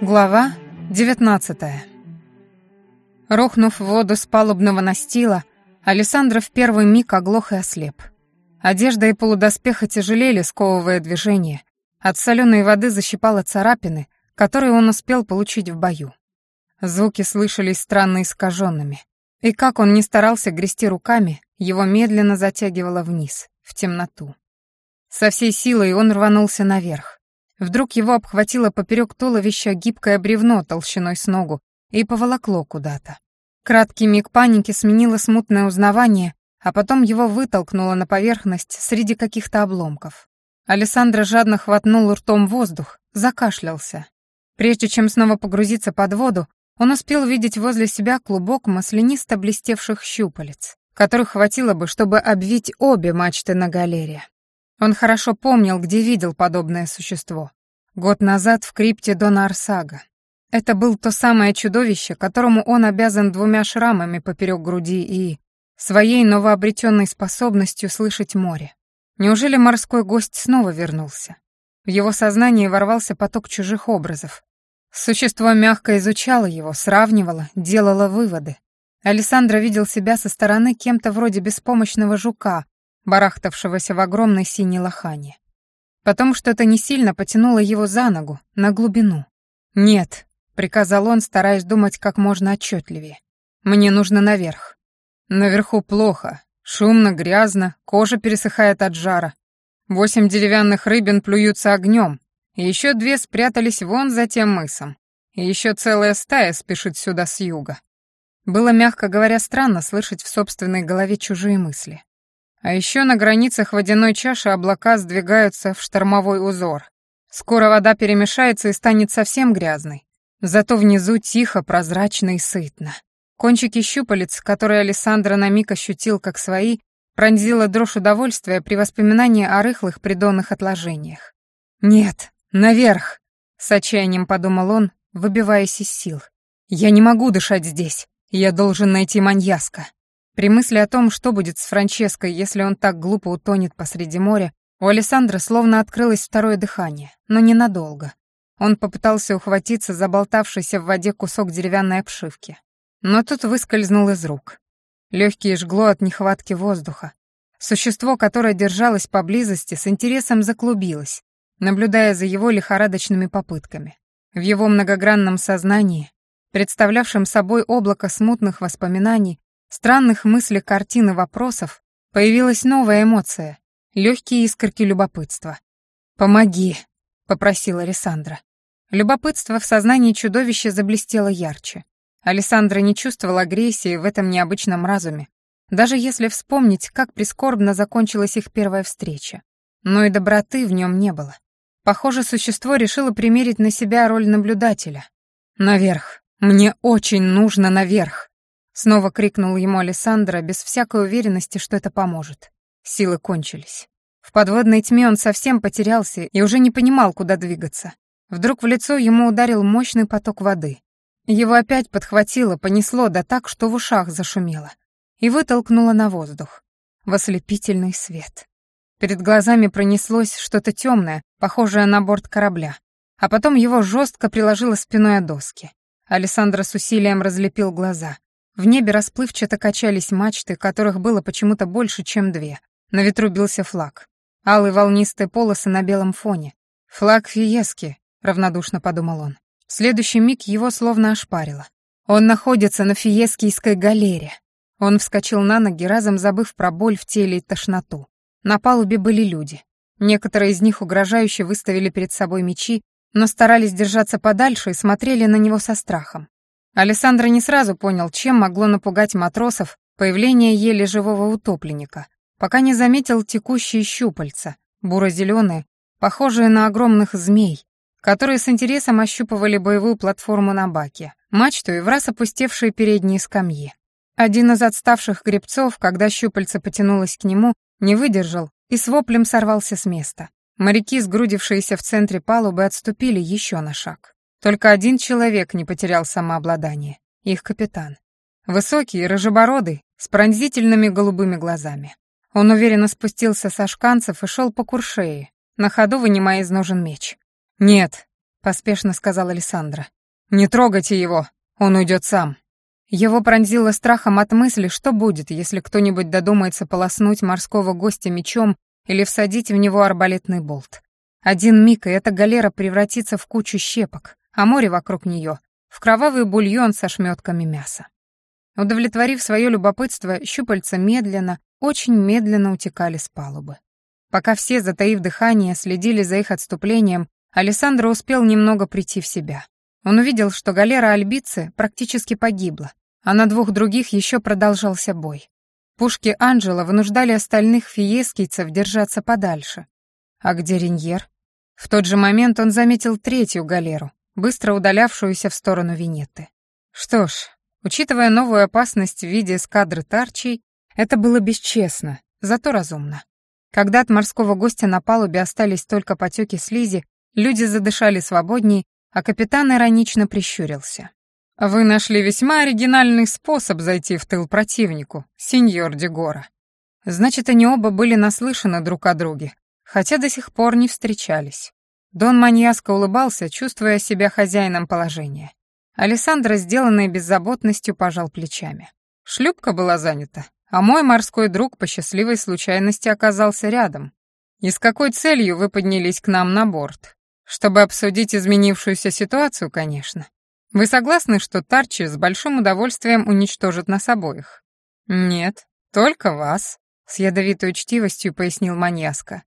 Глава 19 Рухнув в воду с палубного настила, Александра в первый миг оглох и ослеп. Одежда и полудоспеха тяжелели, сковывая движение. От соленой воды защипало царапины, которые он успел получить в бою. Звуки слышались странно искаженными. И как он ни старался грести руками, его медленно затягивало вниз, в темноту. Со всей силой он рванулся наверх. Вдруг его обхватило поперек туловища гибкое бревно толщиной с ногу и поволокло куда-то. Краткий миг паники сменило смутное узнавание, а потом его вытолкнуло на поверхность среди каких-то обломков. Александра жадно хватнул ртом воздух, закашлялся. Прежде чем снова погрузиться под воду, он успел видеть возле себя клубок маслянисто блестевших щупалец, которых хватило бы, чтобы обвить обе мачты на галере. Он хорошо помнил, где видел подобное существо. Год назад в крипте Дона Арсага. Это был то самое чудовище, которому он обязан двумя шрамами поперек груди и своей новообретенной способностью слышать море. Неужели морской гость снова вернулся? В его сознание ворвался поток чужих образов. Существо мягко изучало его, сравнивало, делало выводы. Александра видел себя со стороны кем-то вроде беспомощного жука, барахтавшегося в огромной синей лохане. Потом что-то не сильно потянуло его за ногу, на глубину. «Нет», — приказал он, стараясь думать как можно отчетливее. «Мне нужно наверх». «Наверху плохо. Шумно, грязно, кожа пересыхает от жара. Восемь деревянных рыбин плюются огнем, и еще две спрятались вон за тем мысом. И еще целая стая спешит сюда с юга». Было, мягко говоря, странно слышать в собственной голове чужие мысли. А еще на границах водяной чаши облака сдвигаются в штормовой узор. Скоро вода перемешается и станет совсем грязной. Зато внизу тихо, прозрачно и сытно. Кончики щупалец, которые Александра на миг ощутил как свои, пронзила дрожь удовольствия при воспоминании о рыхлых придонных отложениях. «Нет, наверх!» — с отчаянием подумал он, выбиваясь из сил. «Я не могу дышать здесь. Я должен найти маньяска». При мысли о том, что будет с Франческой, если он так глупо утонет посреди моря, у Александра словно открылось второе дыхание, но ненадолго. Он попытался ухватиться за болтавшийся в воде кусок деревянной обшивки. Но тут выскользнул из рук. Легкие жгло от нехватки воздуха. Существо, которое держалось поблизости, с интересом заклубилось, наблюдая за его лихорадочными попытками. В его многогранном сознании, представлявшем собой облако смутных воспоминаний, странных мыслей, картин и вопросов появилась новая эмоция — легкие искорки любопытства. «Помоги», — попросила Александра. Любопытство в сознании чудовища заблестело ярче. Александра не чувствовала агрессии в этом необычном разуме, даже если вспомнить, как прискорбно закончилась их первая встреча. Но и доброты в нем не было. Похоже, существо решило примерить на себя роль наблюдателя. «Наверх! Мне очень нужно наверх!» Снова крикнул ему Александра, без всякой уверенности, что это поможет. Силы кончились. В подводной тьме он совсем потерялся и уже не понимал, куда двигаться. Вдруг в лицо ему ударил мощный поток воды. Его опять подхватило, понесло, да так, что в ушах зашумело. И вытолкнуло на воздух. В ослепительный свет. Перед глазами пронеслось что-то темное, похожее на борт корабля. А потом его жестко приложило спиной о доски. Александра с усилием разлепил глаза. В небе расплывчато качались мачты, которых было почему-то больше, чем две. На ветру бился флаг. Алые волнистые полосы на белом фоне. «Флаг Фиески», — равнодушно подумал он. В следующий миг его словно ошпарило. Он находится на Фиескийской галере. Он вскочил на ноги, разом забыв про боль в теле и тошноту. На палубе были люди. Некоторые из них угрожающе выставили перед собой мечи, но старались держаться подальше и смотрели на него со страхом. Александр не сразу понял, чем могло напугать матросов появление еле живого утопленника, пока не заметил текущие щупальца, буро-зеленые, похожие на огромных змей, которые с интересом ощупывали боевую платформу на баке, мачту и враз опустевшие передние скамьи. Один из отставших гребцов, когда щупальце потянулось к нему, не выдержал и с воплем сорвался с места. Моряки, сгрудившиеся в центре палубы, отступили еще на шаг. Только один человек не потерял самообладание — их капитан. Высокий, рыжебородый, с пронзительными голубыми глазами. Он уверенно спустился со шканцев и шел по куршее, на ходу вынимая из ножен меч. «Нет», — поспешно сказала Александра. «Не трогайте его, он уйдет сам». Его пронзило страхом от мысли, что будет, если кто-нибудь додумается полоснуть морского гостя мечом или всадить в него арбалетный болт. Один миг, и эта галера превратится в кучу щепок, а море вокруг нее — в кровавый бульон со шмётками мяса. Удовлетворив свое любопытство, щупальца медленно, очень медленно утекали с палубы. Пока все, затаив дыхание, следили за их отступлением, Александр успел немного прийти в себя. Он увидел, что галера Альбицы практически погибла, а на двух других еще продолжался бой. Пушки Анджела вынуждали остальных фиескийцев держаться подальше. А где Реньер? В тот же момент он заметил третью галеру, быстро удалявшуюся в сторону Венеты. Что ж, учитывая новую опасность в виде эскадры Тарчей, это было бесчестно, зато разумно. Когда от морского гостя на палубе остались только потеки слизи, люди задышали свободнее, а капитан иронично прищурился. «Вы нашли весьма оригинальный способ зайти в тыл противнику, сеньор Дегора. Значит, они оба были наслышаны друг о друге, хотя до сих пор не встречались. Дон Маньяско улыбался, чувствуя себя хозяином положения. Алессандро, сделанный беззаботностью, пожал плечами. Шлюпка была занята, а мой морской друг по счастливой случайности оказался рядом. И с какой целью вы поднялись к нам на борт? Чтобы обсудить изменившуюся ситуацию, конечно. Вы согласны, что Тарчи с большим удовольствием уничтожит нас обоих? Нет, только вас, с ядовитой учтивостью пояснил Маньяска.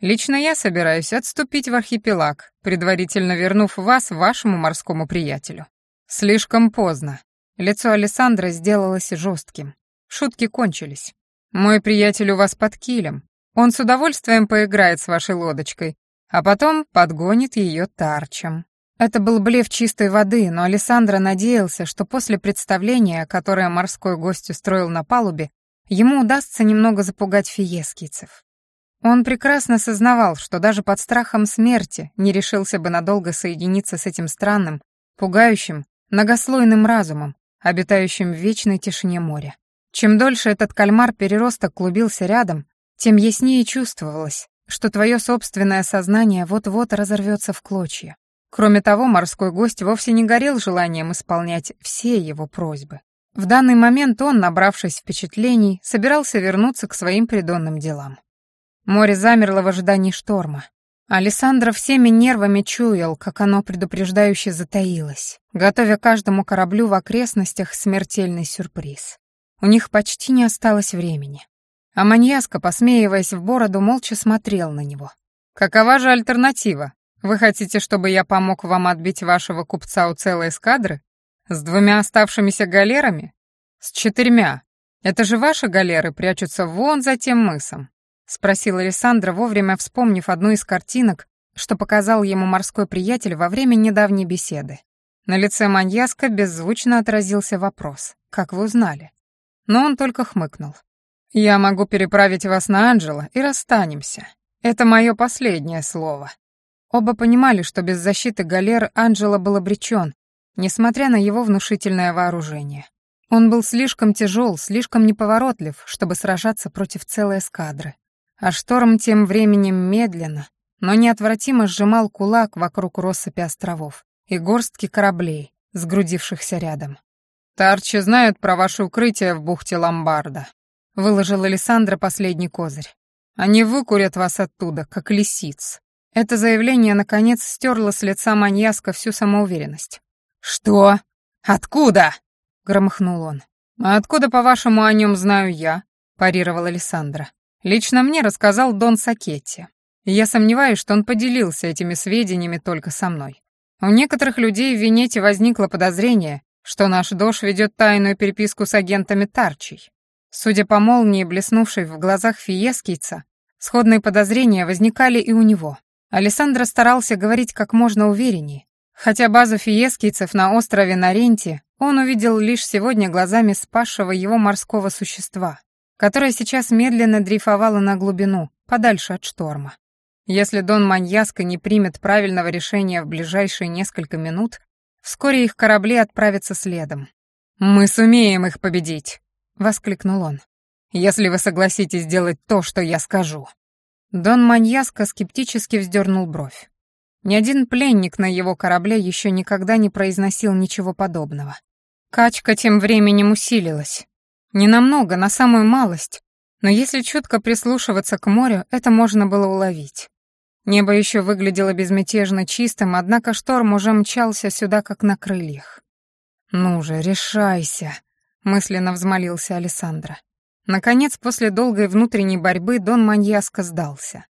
Лично я собираюсь отступить в архипелаг, предварительно вернув вас вашему морскому приятелю. Слишком поздно. Лицо Александра сделалось жестким. Шутки кончились. Мой приятель у вас под килем. Он с удовольствием поиграет с вашей лодочкой, а потом подгонит ее тарчем. Это был блеф чистой воды, но Александра надеялся, что после представления, которое морской гость устроил на палубе, ему удастся немного запугать фиескийцев. Он прекрасно сознавал, что даже под страхом смерти не решился бы надолго соединиться с этим странным, пугающим, многослойным разумом, обитающим в вечной тишине моря. Чем дольше этот кальмар-переросток клубился рядом, тем яснее чувствовалось, что твое собственное сознание вот-вот разорвется в клочья. Кроме того, морской гость вовсе не горел желанием исполнять все его просьбы. В данный момент он, набравшись впечатлений, собирался вернуться к своим придонным делам. Море замерло в ожидании шторма. Александра всеми нервами чуял, как оно предупреждающе затаилось, готовя каждому кораблю в окрестностях смертельный сюрприз. У них почти не осталось времени. А маньяска, посмеиваясь в бороду, молча смотрел на него. «Какова же альтернатива?» Вы хотите, чтобы я помог вам отбить вашего купца у целой эскадры? С двумя оставшимися галерами? С четырьмя. Это же ваши галеры прячутся вон за тем мысом?» — спросил Александра, вовремя вспомнив одну из картинок, что показал ему морской приятель во время недавней беседы. На лице маньяска беззвучно отразился вопрос «Как вы узнали?» Но он только хмыкнул. «Я могу переправить вас на Анджело и расстанемся. Это мое последнее слово». Оба понимали, что без защиты галер Анджело был обречен, несмотря на его внушительное вооружение. Он был слишком тяжел, слишком неповоротлив, чтобы сражаться против целой эскадры. А шторм тем временем медленно, но неотвратимо сжимал кулак вокруг россыпи островов и горстки кораблей, сгрудившихся рядом. «Тарчи знают про ваше укрытие в бухте Ломбарда», — выложил Александра последний козырь. «Они выкурят вас оттуда, как лисиц. Это заявление, наконец, стерло с лица маньяска всю самоуверенность. «Что? Откуда?» — громыхнул он. «А откуда, по-вашему, о нем знаю я?» — парировал Александра. «Лично мне рассказал Дон Сакетти. Я сомневаюсь, что он поделился этими сведениями только со мной. У некоторых людей в Венете возникло подозрение, что наш Дош ведет тайную переписку с агентами Тарчей. Судя по молнии, блеснувшей в глазах фиескийца, сходные подозрения возникали и у него. Александр старался говорить как можно увереннее, хотя базу фиескийцев на острове Наренте он увидел лишь сегодня глазами спасшего его морского существа, которое сейчас медленно дрейфовало на глубину, подальше от шторма. Если Дон Маньяско не примет правильного решения в ближайшие несколько минут, вскоре их корабли отправятся следом. «Мы сумеем их победить!» — воскликнул он. если вы согласитесь сделать то, что я скажу». Дон Маньяско скептически вздернул бровь. Ни один пленник на его корабле еще никогда не произносил ничего подобного. Качка тем временем усилилась. Ненамного, на самую малость, но если чутко прислушиваться к морю, это можно было уловить. Небо еще выглядело безмятежно чистым, однако шторм уже мчался сюда, как на крыльях. «Ну же, решайся», — мысленно взмолился Александра. Наконец, после долгой внутренней борьбы, Дон Маньяско сдался.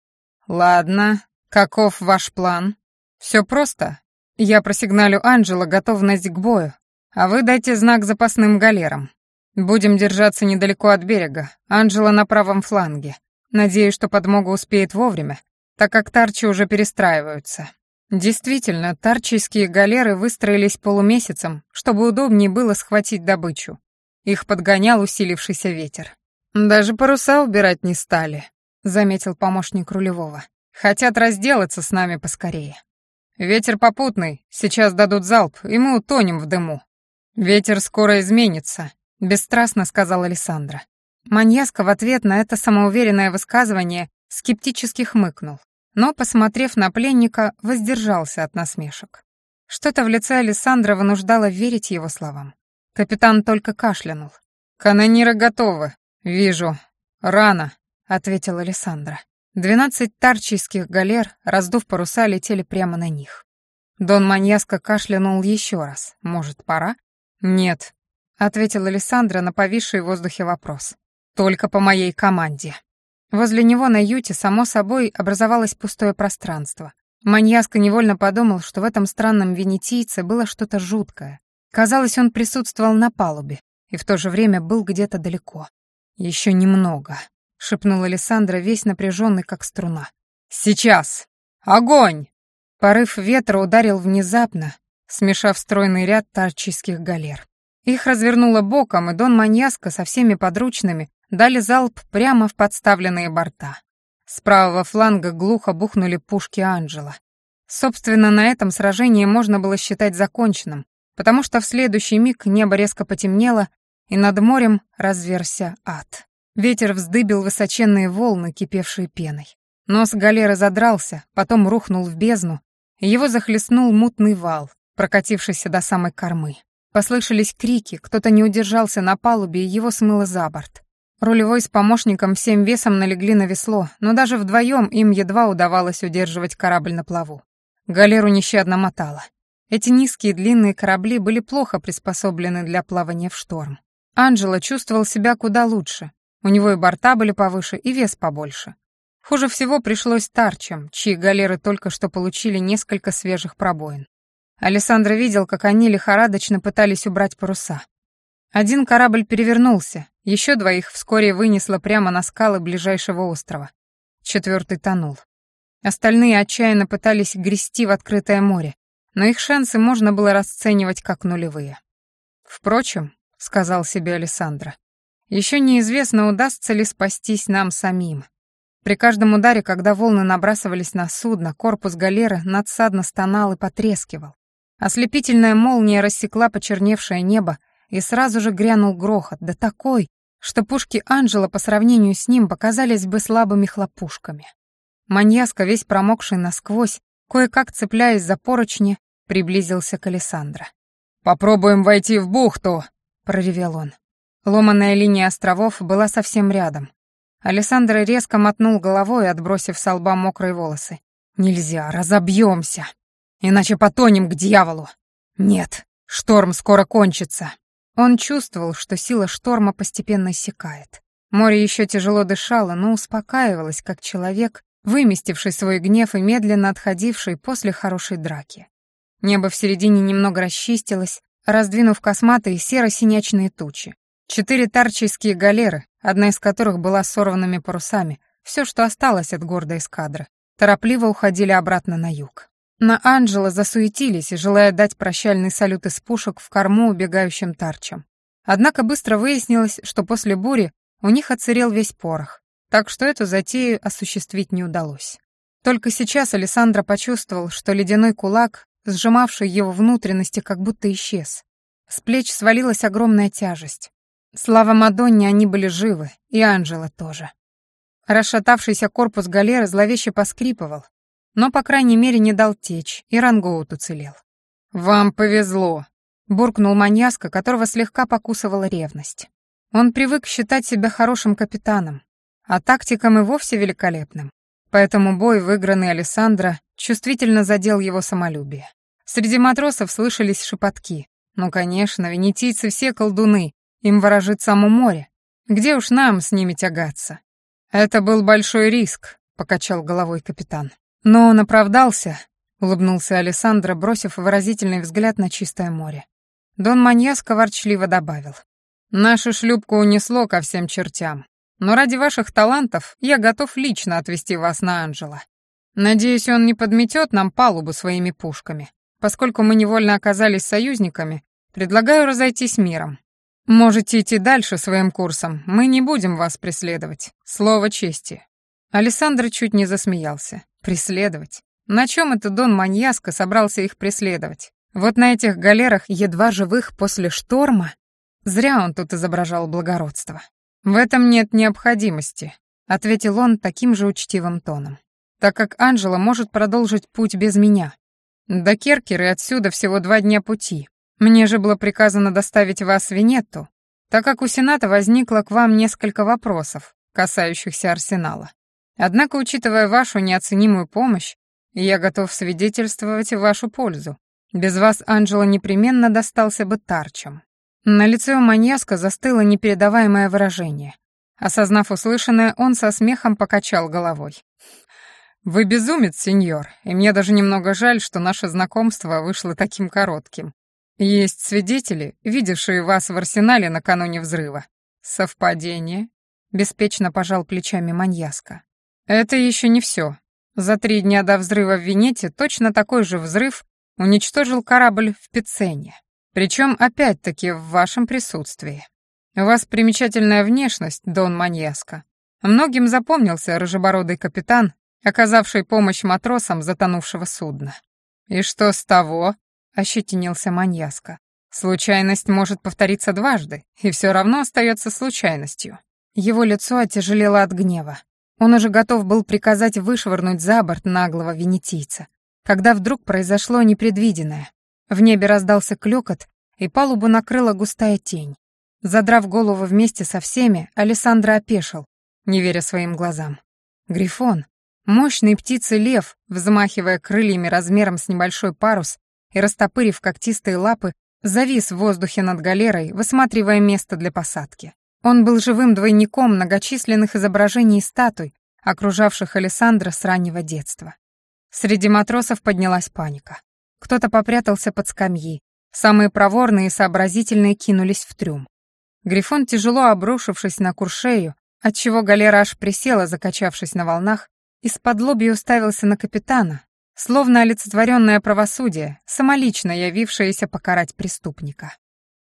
«Ладно, каков ваш план?» Все просто. Я просигналю Анджело готовность к бою, а вы дайте знак запасным галерам. Будем держаться недалеко от берега, Анджело на правом фланге. Надеюсь, что подмога успеет вовремя, так как тарчи уже перестраиваются. Действительно, тарчийские галеры выстроились полумесяцем, чтобы удобнее было схватить добычу. Их подгонял усилившийся ветер. «Даже паруса убирать не стали», — заметил помощник рулевого. «Хотят разделаться с нами поскорее». «Ветер попутный, сейчас дадут залп, и мы утонем в дыму». «Ветер скоро изменится», — бесстрастно сказал Александра. Маньяска в ответ на это самоуверенное высказывание скептически хмыкнул, но, посмотрев на пленника, воздержался от насмешек. Что-то в лице Александра вынуждало верить его словам. Капитан только кашлянул. «Канониры готовы. Вижу. Рано», — ответил Александра. Двенадцать тарчийских галер, раздув паруса, летели прямо на них. Дон Маньяско кашлянул еще раз. «Может, пора?» «Нет», — ответил Александра на повисший в воздухе вопрос. «Только по моей команде». Возле него на юте, само собой, образовалось пустое пространство. Маньяско невольно подумал, что в этом странном венетийце было что-то жуткое. Казалось, он присутствовал на палубе и в то же время был где-то далеко. Еще немного шепнул Александра, весь напряженный, как струна. «Сейчас! Огонь!» Порыв ветра ударил внезапно, смешав стройный ряд тарчийских галер. Их развернуло боком, и Дон Маньяско со всеми подручными дали залп прямо в подставленные борта. С правого фланга глухо бухнули пушки Анджела. Собственно, на этом сражение можно было считать законченным, потому что в следующий миг небо резко потемнело, и над морем разверся ад. Ветер вздыбил высоченные волны, кипевшие пеной. Нос галеры задрался, потом рухнул в бездну, его захлестнул мутный вал, прокатившийся до самой кормы. Послышались крики, кто-то не удержался на палубе, и его смыло за борт. Рулевой с помощником всем весом налегли на весло, но даже вдвоем им едва удавалось удерживать корабль на плаву. Галеру нещадно мотало. Эти низкие длинные корабли были плохо приспособлены для плавания в шторм. Анджело чувствовал себя куда лучше, у него и борта были повыше, и вес побольше. Хуже всего пришлось тарчам, чьи галеры только что получили несколько свежих пробоин. Александр видел, как они лихорадочно пытались убрать паруса. Один корабль перевернулся, еще двоих вскоре вынесло прямо на скалы ближайшего острова. Четвертый тонул. Остальные отчаянно пытались грести в открытое море, но их шансы можно было расценивать как нулевые. «Впрочем», — сказал себе Александра, еще неизвестно, удастся ли спастись нам самим. При каждом ударе, когда волны набрасывались на судно, корпус галеры надсадно стонал и потрескивал. Ослепительная молния рассекла почерневшее небо, и сразу же грянул грохот, да такой, что пушки Анжела по сравнению с ним показались бы слабыми хлопушками. Маньяска, весь промокший насквозь, кое-как цепляясь за поручни, приблизился к Александра. «Попробуем войти в бухту!» — проревел он. Ломаная линия островов была совсем рядом. Александр резко мотнул головой, отбросив с лба мокрые волосы. «Нельзя, разобьемся, иначе потонем к дьяволу. Нет, шторм скоро кончится». Он чувствовал, что сила шторма постепенно иссякает. Море еще тяжело дышало, но успокаивалось, как человек, выместивший свой гнев и медленно отходивший после хорошей драки. Небо в середине немного расчистилось, раздвинув косматые серо-синячные тучи. Четыре тарчийские галеры, одна из которых была сорванными парусами, все, что осталось от гордой эскадры, торопливо уходили обратно на юг. На Анджело засуетились, желая дать прощальный салют из пушек в корму убегающим тарчам. Однако быстро выяснилось, что после бури у них оцерел весь порох, так что эту затею осуществить не удалось. Только сейчас Александра почувствовал, что ледяной кулак, сжимавший его внутренности, как будто исчез. С плеч свалилась огромная тяжесть. Слава Мадонне, они были живы, и Анжела тоже. Расшатавшийся корпус галеры зловеще поскрипывал, но, по крайней мере, не дал течь, и Рангоут уцелел. «Вам повезло», — буркнул маньяска, которого слегка покусывала ревность. Он привык считать себя хорошим капитаном, а тактиком и вовсе великолепным. Поэтому бой, выигранный Александра, чувствительно задел его самолюбие. Среди матросов слышались шепотки. Ну, конечно, венетийцы все колдуны, им ворожит само море. Где уж нам с ними тягаться? Это был большой риск, покачал головой капитан. Но он оправдался, улыбнулся Александра, бросив выразительный взгляд на чистое море. Дон Маньяско ворчливо добавил. «Нашу шлюпку унесло ко всем чертям, но ради ваших талантов я готов лично отвезти вас на Анжела. Надеюсь, он не подметет нам палубу своими пушками. Поскольку мы невольно оказались союзниками, предлагаю разойтись миром. Можете идти дальше своим курсом, мы не будем вас преследовать. Слово чести». Александр чуть не засмеялся. «Преследовать? На чем это Дон Маньяско собрался их преследовать? Вот на этих галерах, едва живых после шторма? Зря он тут изображал благородство. В этом нет необходимости», — ответил он таким же учтивым тоном. «Так как Анжела может продолжить путь без меня. До Керкеры отсюда всего два дня пути. Мне же было приказано доставить вас в Венетту, так как у Сената возникло к вам несколько вопросов, касающихся Арсенала. Однако, учитывая вашу неоценимую помощь, я готов свидетельствовать в вашу пользу. Без вас Анджело непременно достался бы тарчем». На лице у маньяска застыло непередаваемое выражение. Осознав услышанное, он со смехом покачал головой. «Вы безумец, сеньор, и мне даже немного жаль, что наше знакомство вышло таким коротким. Есть свидетели, видевшие вас в арсенале накануне взрыва. Совпадение?» Беспечно пожал плечами маньяска. «Это еще не все. За три дня до взрыва в Венете точно такой же взрыв уничтожил корабль в Пицене. Причем опять-таки в вашем присутствии. У вас примечательная внешность, Дон Маньяска. Многим запомнился рыжебородый капитан, оказавший помощь матросам затонувшего судна. «И что с того?» — ощетинился Маньяска. «Случайность может повториться дважды, и все равно остается случайностью». Его лицо оттяжелело от гнева. Он уже готов был приказать вышвырнуть за борт наглого венетийца, когда вдруг произошло непредвиденное. В небе раздался клёкот, и палубу накрыла густая тень. Задрав голову вместе со всеми, Александра опешил, не веря своим глазам. Грифон, Мощный птицы-лев, взмахивая крыльями размером с небольшой парус и растопырив когтистые лапы, завис в воздухе над галерой, высматривая место для посадки. Он был живым двойником многочисленных изображений и статуй, окружавших Александра с раннего детства. Среди матросов поднялась паника. Кто-то попрятался под скамьи, самые проворные и сообразительные кинулись в трюм. Грифон, тяжело обрушившись на куршею, отчего галера аж присела, закачавшись на волнах, из-под лобья уставился на капитана, словно олицетворенное правосудие, самолично явившееся покарать преступника.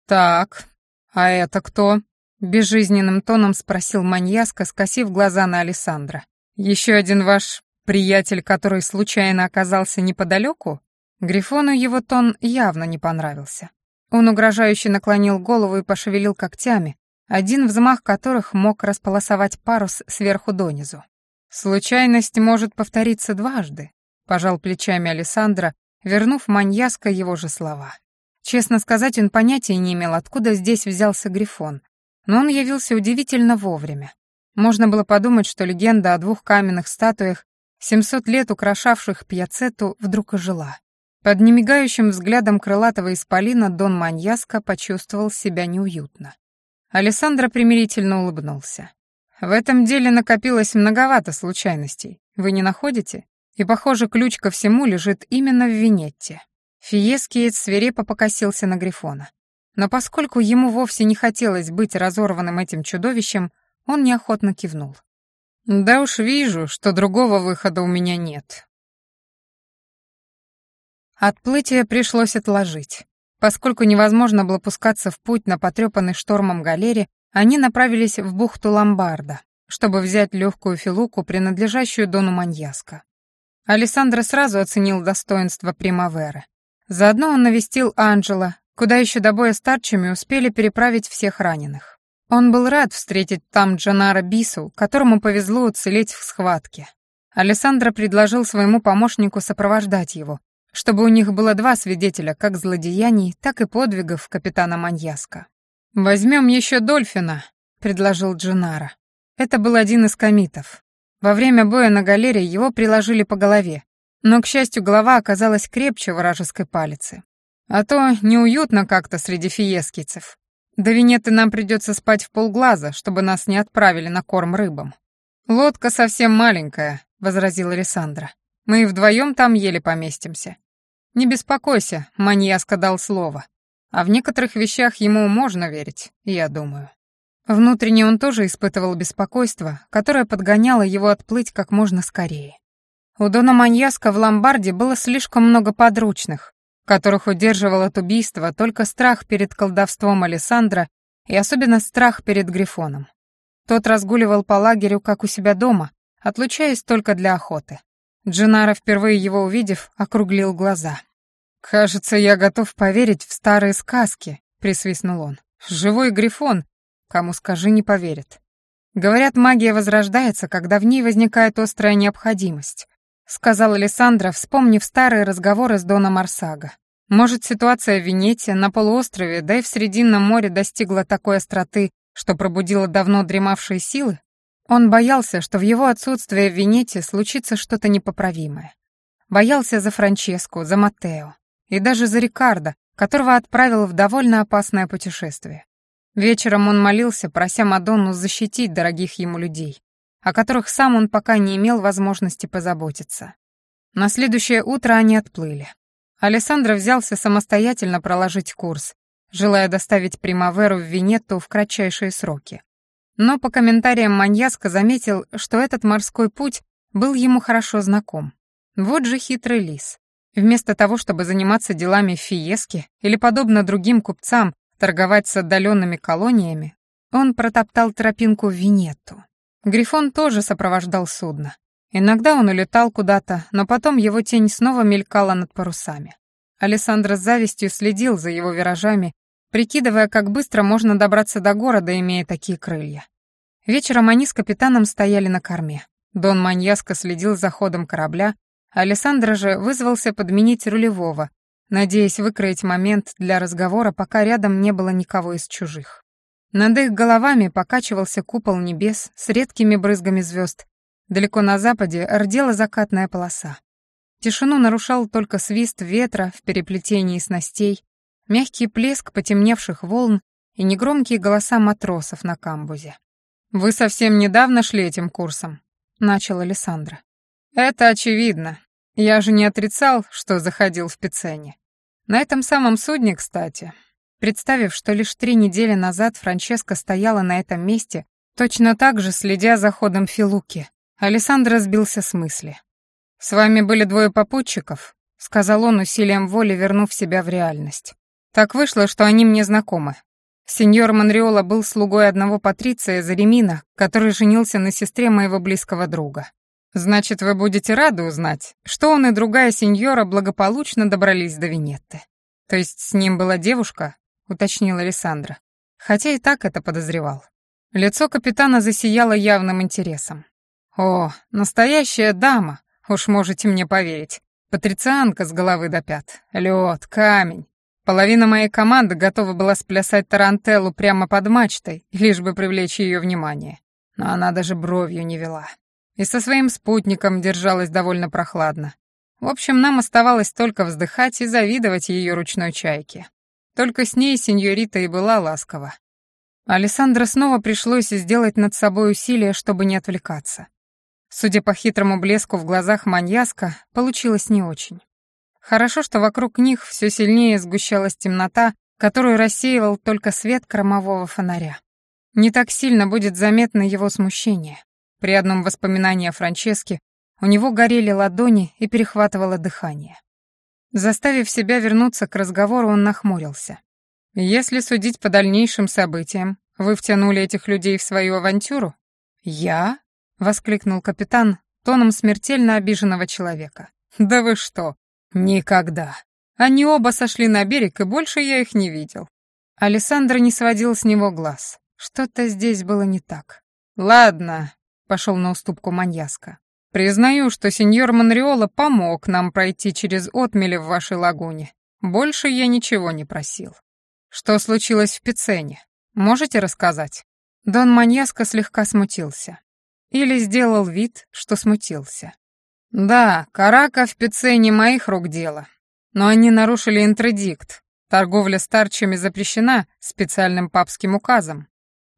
«Так, а это кто?» — безжизненным тоном спросил маньяска, скосив глаза на Александра. «Еще один ваш приятель, который случайно оказался неподалеку?» Грифону его тон явно не понравился. Он угрожающе наклонил голову и пошевелил когтями, один взмах которых мог располосовать парус сверху донизу. «Случайность может повториться дважды», — пожал плечами Александра, вернув маньяска его же слова. Честно сказать, он понятия не имел, откуда здесь взялся Грифон, но он явился удивительно вовремя. Можно было подумать, что легенда о двух каменных статуях, 700 лет украшавших пьяцету, вдруг ожила. Под немигающим взглядом крылатого исполина Дон Маньяска почувствовал себя неуютно. Александра примирительно улыбнулся. В этом деле накопилось многовато случайностей. Вы не находите? И, похоже, ключ ко всему лежит именно в Винетте. Фиескиец свирепо покосился на Грифона. Но поскольку ему вовсе не хотелось быть разорванным этим чудовищем, он неохотно кивнул. «Да уж вижу, что другого выхода у меня нет». Отплытие пришлось отложить. Поскольку невозможно было пускаться в путь на потрепанной штормом галере, они направились в бухту Ломбарда, чтобы взять легкую филуку, принадлежащую Дону Маньяско. Алессандро сразу оценил достоинство Примаверы. Заодно он навестил Анджела, куда еще до боя с Тарчами успели переправить всех раненых. Он был рад встретить там Джанара Бису, которому повезло уцелеть в схватке. Алессандро предложил своему помощнику сопровождать его, чтобы у них было два свидетеля как злодеяний, так и подвигов капитана Маньяска. «Возьмем еще Дольфина», — предложил Джинара. Это был один из комитов. Во время боя на галерее его приложили по голове, но, к счастью, голова оказалась крепче вражеской палицы. А то неуютно как-то среди фиескийцев. До Венеты нам придется спать в полглаза, чтобы нас не отправили на корм рыбам. Лодка совсем маленькая, возразил Александра. Мы и вдвоем там еле поместимся. Не беспокойся, маньяска дал слово. А в некоторых вещах ему можно верить, я думаю. Внутренне он тоже испытывал беспокойство, которое подгоняло его отплыть как можно скорее. У Дона Маньяска в ломбарде было слишком много подручных, которых удерживал от убийства только страх перед колдовством Александра и особенно страх перед Грифоном. Тот разгуливал по лагерю, как у себя дома, отлучаясь только для охоты. Джинара, впервые его увидев, округлил глаза. «Кажется, я готов поверить в старые сказки», — присвистнул он. «Живой Грифон, кому скажи, не поверит. Говорят, магия возрождается, когда в ней возникает острая необходимость сказал Александра, вспомнив старые разговоры с Доном Арсага. Может, ситуация в Венете, на полуострове, да и в Срединном море достигла такой остроты, что пробудила давно дремавшие силы? Он боялся, что в его отсутствие в Венете случится что-то непоправимое. Боялся за Франческу, за Маттео и даже за Рикардо, которого отправил в довольно опасное путешествие. Вечером он молился, прося Мадонну защитить дорогих ему людей о которых сам он пока не имел возможности позаботиться. На следующее утро они отплыли. Алессандро взялся самостоятельно проложить курс, желая доставить Примаверу в Венетту в кратчайшие сроки. Но по комментариям Маньяска заметил, что этот морской путь был ему хорошо знаком. Вот же хитрый лис. Вместо того, чтобы заниматься делами в Фиеске или, подобно другим купцам, торговать с отдаленными колониями, он протоптал тропинку в Венетту. Грифон тоже сопровождал судно. Иногда он улетал куда-то, но потом его тень снова мелькала над парусами. Александр с завистью следил за его виражами, прикидывая, как быстро можно добраться до города, имея такие крылья. Вечером они с капитаном стояли на корме. Дон Маньяско следил за ходом корабля, а Александр же вызвался подменить рулевого, надеясь выкроить момент для разговора, пока рядом не было никого из чужих. Над их головами покачивался купол небес с редкими брызгами звезд. Далеко на западе рдела закатная полоса. Тишину нарушал только свист ветра в переплетении снастей, мягкий плеск потемневших волн и негромкие голоса матросов на камбузе. «Вы совсем недавно шли этим курсом», — начал Александра. «Это очевидно. Я же не отрицал, что заходил в Пиццене. На этом самом судне, кстати, Представив, что лишь три недели назад Франческа стояла на этом месте, точно так же следя за ходом Филуки, Александр сбился с мысли. «С вами были двое попутчиков», — сказал он усилием воли, вернув себя в реальность. «Так вышло, что они мне знакомы. Сеньор Монреола был слугой одного патриция Заремина, который женился на сестре моего близкого друга. Значит, вы будете рады узнать, что он и другая сеньора благополучно добрались до Венетты. То есть с ним была девушка, уточнил Александра, хотя и так это подозревал. Лицо капитана засияло явным интересом. «О, настоящая дама, уж можете мне поверить. Патрицианка с головы до пят. Лед, камень. Половина моей команды готова была сплясать тарантеллу прямо под мачтой, лишь бы привлечь ее внимание. Но она даже бровью не вела. И со своим спутником держалась довольно прохладно. В общем, нам оставалось только вздыхать и завидовать ее ручной чайке. Только с ней сеньорита и была ласкова. Алессандро снова пришлось сделать над собой усилие, чтобы не отвлекаться. Судя по хитрому блеску в глазах маньяска, получилось не очень. Хорошо, что вокруг них все сильнее сгущалась темнота, которую рассеивал только свет кромового фонаря. Не так сильно будет заметно его смущение. При одном воспоминании о Франческе у него горели ладони и перехватывало дыхание. Заставив себя вернуться к разговору, он нахмурился. «Если судить по дальнейшим событиям, вы втянули этих людей в свою авантюру?» «Я?» — воскликнул капитан тоном смертельно обиженного человека. «Да вы что? Никогда. Они оба сошли на берег, и больше я их не видел». Александр не сводил с него глаз. Что-то здесь было не так. «Ладно», — пошел на уступку Маньяска. «Признаю, что сеньор Монреола помог нам пройти через отмели в вашей лагуне. Больше я ничего не просил. Что случилось в Пицене? Можете рассказать?» Дон Маньяска слегка смутился. Или сделал вид, что смутился. «Да, карака в Пицене моих рук дело. Но они нарушили интрадикт. Торговля старчами запрещена специальным папским указом.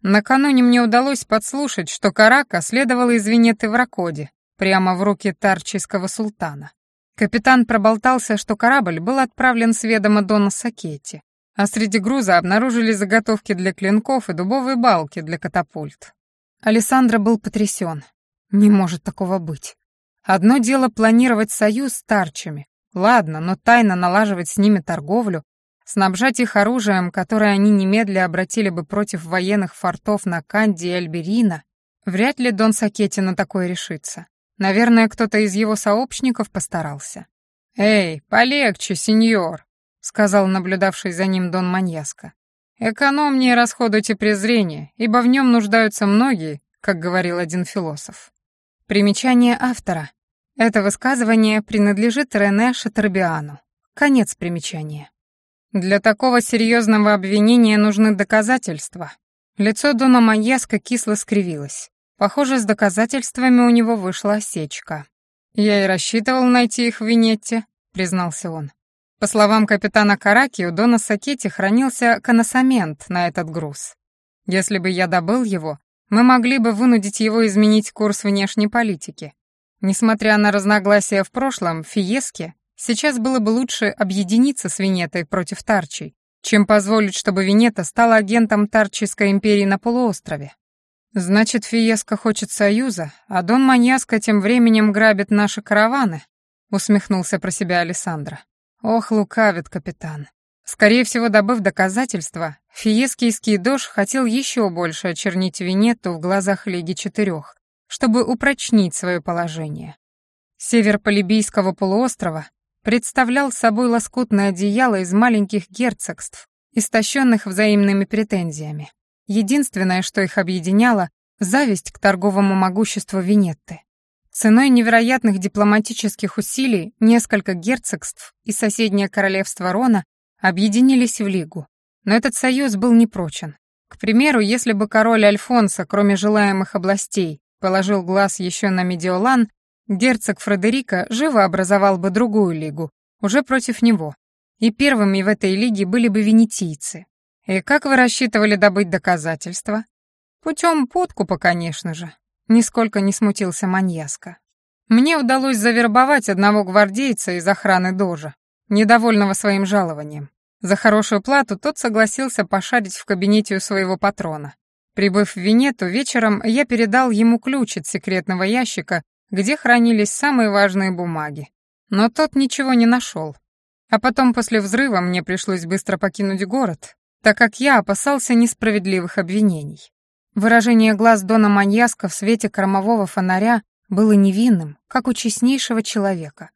Накануне мне удалось подслушать, что карака следовала из Венеты в Ракоде, прямо в руки тарчийского султана. Капитан проболтался, что корабль был отправлен с ведома Дона Сакетти, а среди груза обнаружили заготовки для клинков и дубовые балки для катапульт. Александра был потрясен. Не может такого быть. Одно дело планировать союз с тарчами. Ладно, но тайно налаживать с ними торговлю, снабжать их оружием, которое они немедля обратили бы против военных фортов на Канди и Альберина, вряд ли Дон Сакетти на такое решится. Наверное, кто-то из его сообщников постарался. «Эй, полегче, сеньор», — сказал наблюдавший за ним Дон Маньяско. «Экономнее расходуйте презрение, ибо в нем нуждаются многие, как говорил один философ». Примечание автора. Это высказывание принадлежит Рене Шатербиану. Конец примечания. Для такого серьезного обвинения нужны доказательства. Лицо Дона Маньяска кисло скривилось. Похоже, с доказательствами у него вышла осечка. «Я и рассчитывал найти их в Венетте», — признался он. По словам капитана Караки, у Дона Сакетти хранился коносамент на этот груз. Если бы я добыл его, мы могли бы вынудить его изменить курс внешней политики. Несмотря на разногласия в прошлом, Фиеске сейчас было бы лучше объединиться с Венетой против Тарчей, чем позволить, чтобы Венета стала агентом Тарчийской империи на полуострове. Значит, Фиеско хочет союза, а Дон Маньяско тем временем грабит наши караваны, усмехнулся про себя Александра. Ох, лукавит капитан. Скорее всего, добыв доказательства, фиескийский дож хотел еще больше очернить Венетту в глазах Лиги Четырех, чтобы упрочнить свое положение. Север Полибийского полуострова представлял собой лоскутное одеяло из маленьких герцогств, истощенных взаимными претензиями. Единственное, что их объединяло — зависть к торговому могуществу Венетты. Ценой невероятных дипломатических усилий несколько герцогств и соседнее королевство Рона объединились в Лигу. Но этот союз был непрочен. К примеру, если бы король Альфонсо, кроме желаемых областей, положил глаз еще на Медиолан, герцог Фредерико живо образовал бы другую лигу, уже против него. И первыми в этой лиге были бы венетийцы. И как вы рассчитывали добыть доказательства? Путем подкупа, конечно же. Нисколько не смутился маньяска. Мне удалось завербовать одного гвардейца из охраны Дожа, недовольного своим жалованием. За хорошую плату тот согласился пошарить в кабинете у своего патрона. Прибыв в Венету, вечером я передал ему ключ от секретного ящика, где хранились самые важные бумаги. Но тот ничего не нашел. А потом после взрыва мне пришлось быстро покинуть город, так как я опасался несправедливых обвинений. Выражение глаз Дона Маньяска в свете кормового фонаря было невинным, как у честнейшего человека.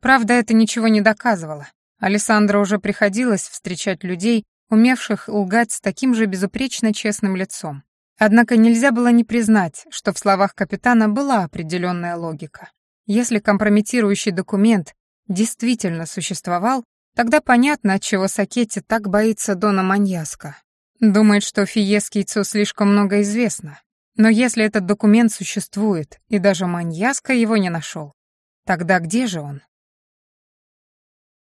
Правда, это ничего не доказывало. Александра уже приходилось встречать людей, умевших лгать с таким же безупречно честным лицом. Однако нельзя было не признать, что в словах капитана была определенная логика. Если компрометирующий документ действительно существовал, Тогда понятно, отчего Сакетти так боится Дона Маньяска. Думает, что Фиескийцу слишком много известно. Но если этот документ существует, и даже Маньяска его не нашел, тогда где же он?